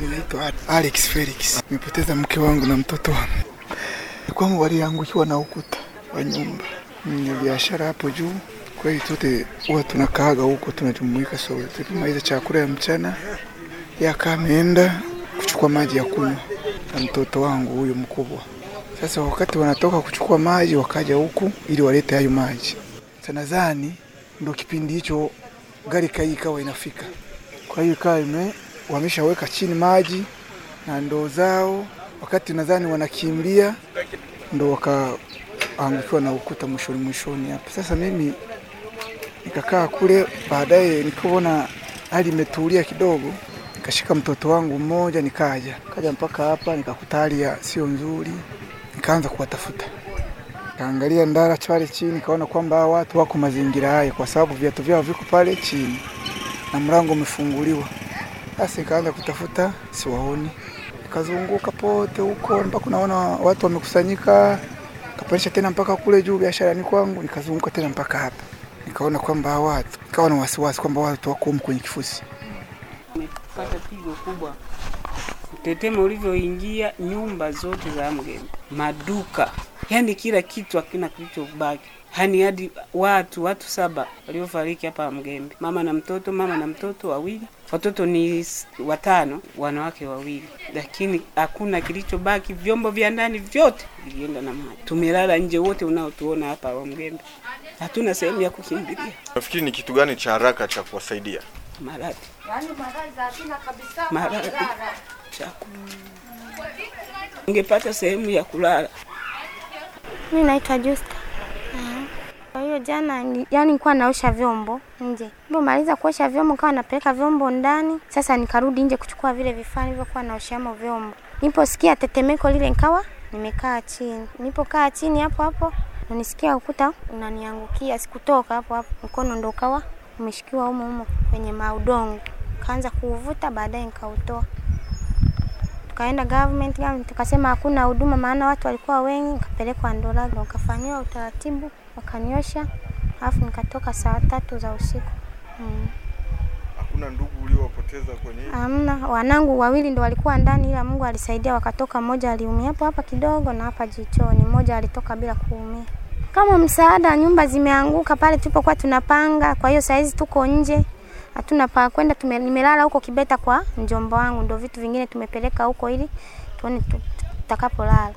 majina naitwa Alex Felix. Nimepoteza mke wangu na mtoto wangu. Nilikuwa waliangukiwa na ukuta wa nyumba. Mwenye biashara hapo juu. Kwa hiyo tote huwa tunakaaga huko tunajumuika sote. Tulipomaliza chakula ya mchana yaka ameenda kuchukua maji ya kunywa na mtoto wangu huyo mkubwa. Sasa wakati wanatoka kuchukua maji wakaja huku ili walete hayo maji. Sasa nadhani ndio kipindi hicho gari kai ikawa inafika. Kwa hiyo ikawa ime wameshaweka chini maji na ndoo zao, wakati nadhani wanakimbia ndo wakaangukiwa na ukuta mwishoni mwishoni hapa. Sasa mimi nikakaa kule, baadaye nikaona hali imetulia kidogo, nikashika mtoto wangu mmoja nikaja kaja mpaka hapa, nikakuta hali sio nzuri, nikaanza kuwatafuta kaangalia ndara pale chini, kaona kwamba hawa watu wako mazingira haya, kwa sababu viatu vyao viko pale chini na mlango umefunguliwa. Basi kaanza kutafuta, siwaoni, nikazunguka pote huko mpaka naona watu wamekusanyika, kapanisha tena mpaka kule juu biasharani kwangu, nikazunguka tena mpaka hapa, nikaona kwamba watu, nikawa na wasiwasi kwamba watu wako huko kwenye kifusi. Nimepata pigo kubwa. Tetema ulivyoingia nyumba zote za mgeni, maduka, yani kila kitu hakina kilichobaki. Hani hadi watu watu saba waliofariki hapa Mgembe, mama na mtoto, mama na mtoto wawili, watoto ni watano, wanawake wawili, lakini hakuna kilichobaki. Vyombo vya ndani vyote vilienda na maji. Tumelala nje wote unaotuona hapa wa Mgembe, hatuna sehemu ya kukimbilia. Nafikiri ni kitu gani cha haraka cha kuwasaidia? Maradhi, maradhi, chakula, ungepata sehemu ya kulala Mi naitwa Justa. Kwa hiyo jana, yani nilikuwa naosha vyombo nje, nilipomaliza kuosha vyombo kawa napeleka vyombo ndani. Sasa nikarudi nje kuchukua vile vifaa nilivyokuwa naosheamo vyombo. Niliposikia tetemeko lile, nikawa nimekaa chini. Nilipokaa chini hapo hapo nisikia ukuta unaniangukia, sikutoka hapo hapo, mkono ndo ukawa umeshikiwa humo humo kwenye maudongo, kaanza kuuvuta, baadaye nikautoa tukaenda government, government tukasema hakuna huduma, maana watu walikuwa wengi. Nikapelekwa Ndolaga, nikafanyiwa utaratibu, wakaniosha, alafu nikatoka saa tatu za usiku. Mm. Hakuna ndugu uliowapoteza kwenye hii? Hamna, wanangu wawili ndo walikuwa ndani, ila Mungu alisaidia wakatoka. Mmoja aliumia hapo hapa kidogo na hapa jichoni, mmoja alitoka bila kuumia. Kama msaada, nyumba zimeanguka pale tulipokuwa tunapanga, kwa hiyo saizi tuko nje hatuna pa kwenda. Nimelala huko Kibeta kwa mjomba wangu, ndio vitu vingine tumepeleka huko ili tuone tutakapolala.